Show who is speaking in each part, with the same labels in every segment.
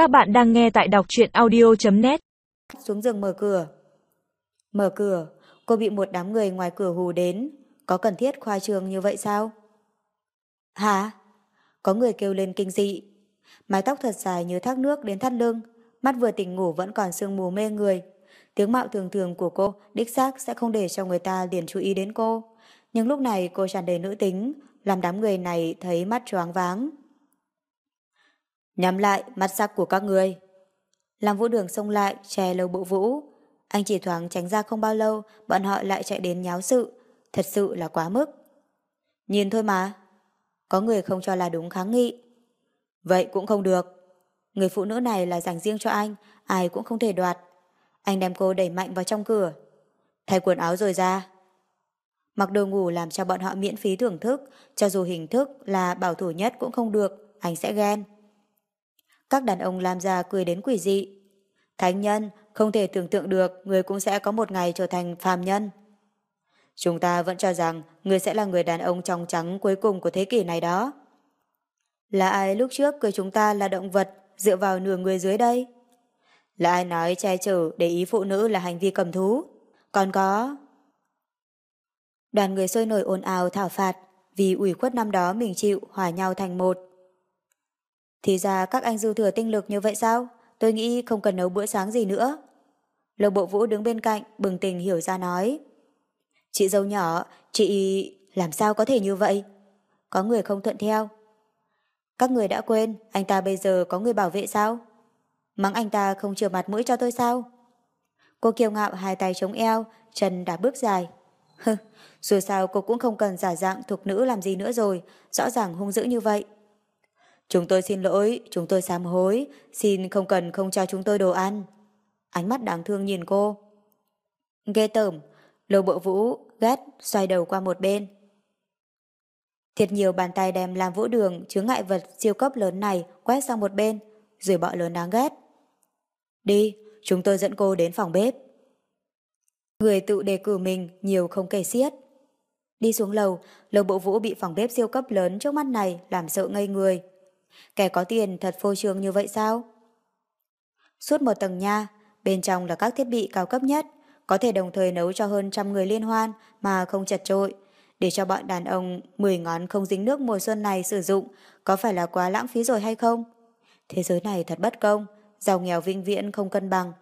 Speaker 1: Các bạn đang nghe tại đọc truyện audio.net
Speaker 2: Xuống giường mở cửa. Mở cửa, cô bị một đám người ngoài cửa hù đến. Có cần thiết khoa trường như vậy sao? Hả? Có người kêu lên kinh dị. Mái tóc thật dài như thác nước đến thắt lưng, mắt vừa tỉnh ngủ vẫn còn sương mù mê người. Tiếng mạo thường thường của cô đích xác sẽ không để cho người ta liền chú ý đến cô. Nhưng lúc này cô tràn đầy nữ tính, làm đám người này thấy mắt choáng váng. Nhắm lại mắt sắc của các người. Làm vũ đường xông lại, che lâu bộ vũ. Anh chỉ thoáng tránh ra không bao lâu, bọn họ lại chạy đến nháo sự. Thật sự là quá mức. Nhìn thôi mà. Có người không cho là đúng kháng nghị. Vậy cũng không được. Người phụ nữ này là dành riêng cho anh, ai cũng không thể đoạt. Anh đem cô đẩy mạnh vào trong cửa. Thay quần áo rồi ra. Mặc đồ ngủ làm cho bọn họ miễn phí thưởng thức, cho dù hình thức là bảo thủ nhất cũng không được, anh sẽ ghen. Các đàn ông làm ra cười đến quỷ dị. Thánh nhân, không thể tưởng tượng được người cũng sẽ có một ngày trở thành phàm nhân. Chúng ta vẫn cho rằng người sẽ là người đàn ông trong trắng cuối cùng của thế kỷ này đó. Là ai lúc trước cười chúng ta là động vật dựa vào nửa người dưới đây? Là ai nói che chở để ý phụ nữ là hành vi cầm thú? Còn có... Đoàn người sôi nổi ồn ào thảo phạt vì ủy khuất năm đó mình chịu hòa nhau thành một. Thì ra các anh dư thừa tinh lực như vậy sao? Tôi nghĩ không cần nấu bữa sáng gì nữa. Lộc bộ vũ đứng bên cạnh, bừng tình hiểu ra nói. Chị dâu nhỏ, chị làm sao có thể như vậy? Có người không thuận theo. Các người đã quên, anh ta bây giờ có người bảo vệ sao? Mắng anh ta không chừa mặt mũi cho tôi sao? Cô kiêu ngạo hai tay chống eo, chân đã bước dài. Hừ, dù sao cô cũng không cần giả dạng thuộc nữ làm gì nữa rồi, rõ ràng hung dữ như vậy. Chúng tôi xin lỗi, chúng tôi sám hối, xin không cần không cho chúng tôi đồ ăn. Ánh mắt đáng thương nhìn cô. Ghê tởm, lầu bộ vũ, ghét, xoay đầu qua một bên. Thiệt nhiều bàn tay đem làm vũ đường chứa ngại vật siêu cấp lớn này quét sang một bên, rồi bọ lớn đáng ghét. Đi, chúng tôi dẫn cô đến phòng bếp. Người tự đề cử mình nhiều không kể xiết. Đi xuống lầu, lầu bộ vũ bị phòng bếp siêu cấp lớn trước mắt này làm sợ ngây người. Kẻ có tiền thật phô trương như vậy sao? Suốt một tầng nha, bên trong là các thiết bị cao cấp nhất, có thể đồng thời nấu cho hơn trăm người liên hoan mà không chật trội. Để cho bọn đàn ông 10 ngón không dính nước mùa xuân này sử dụng, có phải là quá lãng phí rồi hay không? Thế giới này thật bất công, giàu nghèo vinh viễn không cân bằng.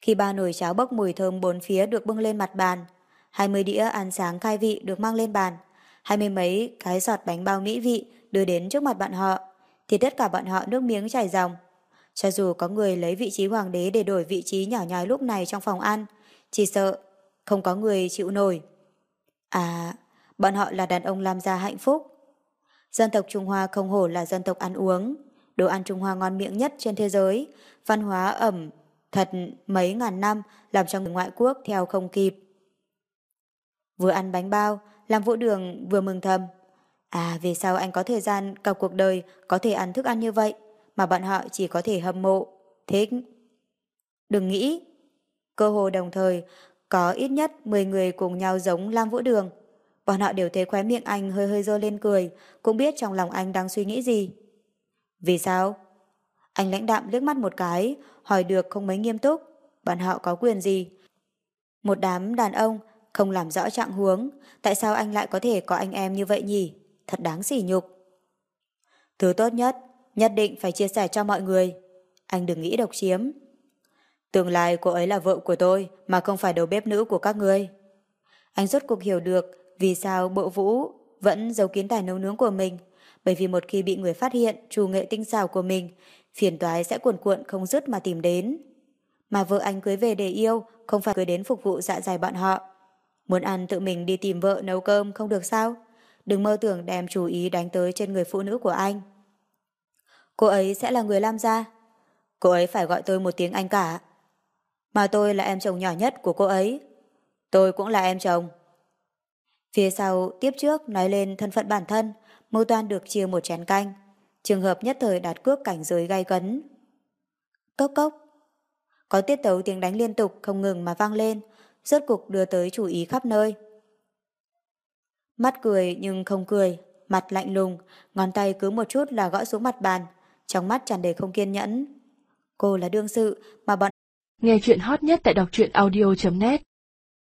Speaker 2: Khi ba nồi cháo bốc mùi thơm bốn phía được bưng lên mặt bàn, 20 đĩa ăn sáng khai vị được mang lên bàn, hai mươi mấy cái giọt bánh bao mỹ vị đưa đến trước mặt bọn họ, thì tất cả bọn họ nước miếng chảy ròng. Cho dù có người lấy vị trí hoàng đế để đổi vị trí nhỏ nhói lúc này trong phòng ăn, chỉ sợ không có người chịu nổi. À, bọn họ là đàn ông làm ra hạnh phúc. Dân tộc Trung Hoa không hổ là dân tộc ăn uống. Đồ ăn Trung Hoa ngon miệng nhất trên thế giới, văn hóa ẩm thật mấy ngàn năm làm cho người ngoại quốc theo không kịp. Vừa ăn bánh bao, làm vũ đường vừa mừng thầm. À vì sao anh có thời gian cả cuộc đời có thể ăn thức ăn như vậy mà bọn họ chỉ có thể hâm mộ, thích. Đừng nghĩ. Cơ hồ đồng thời có ít nhất 10 người cùng nhau giống Lam Vũ Đường. Bọn họ đều thấy khóe miệng anh hơi hơi dơ lên cười, cũng biết trong lòng anh đang suy nghĩ gì. Vì sao? Anh lãnh đạm liếc mắt một cái, hỏi được không mấy nghiêm túc. Bọn họ có quyền gì? Một đám đàn ông không làm rõ trạng huống, tại sao anh lại có thể có anh em như vậy nhỉ? Thật đáng sỉ nhục. Thứ tốt nhất, nhất định phải chia sẻ cho mọi người. Anh đừng nghĩ độc chiếm. Tương lai cô ấy là vợ của tôi mà không phải đầu bếp nữ của các ngươi. Anh rốt cuộc hiểu được vì sao bộ vũ vẫn giấu kiến tài nấu nướng của mình. Bởi vì một khi bị người phát hiện trù nghệ tinh xảo của mình, phiền toái sẽ cuộn cuộn không dứt mà tìm đến. Mà vợ anh cưới về để yêu, không phải cưới đến phục vụ dạ dày bọn họ. Muốn ăn tự mình đi tìm vợ nấu cơm không được sao? Đừng mơ tưởng đem chú ý đánh tới trên người phụ nữ của anh. Cô ấy sẽ là người Lam gia. Cô ấy phải gọi tôi một tiếng anh cả. Mà tôi là em chồng nhỏ nhất của cô ấy. Tôi cũng là em chồng. Phía sau tiếp trước nói lên thân phận bản thân, mưu toan được chia một chén canh. Trường hợp nhất thời đạt cước cảnh giới gai cấn. Cốc cốc. Có tiết tấu tiếng đánh liên tục không ngừng mà vang lên, rốt cục đưa tới chú ý khắp nơi. Mắt cười nhưng không cười, mặt lạnh lùng, ngón tay cứ một chút là gõ xuống mặt bàn, trong mắt tràn đầy không kiên nhẫn. Cô là đương sự mà bọn
Speaker 3: Nghe chuyện hot nhất tại đọc truyện audio.net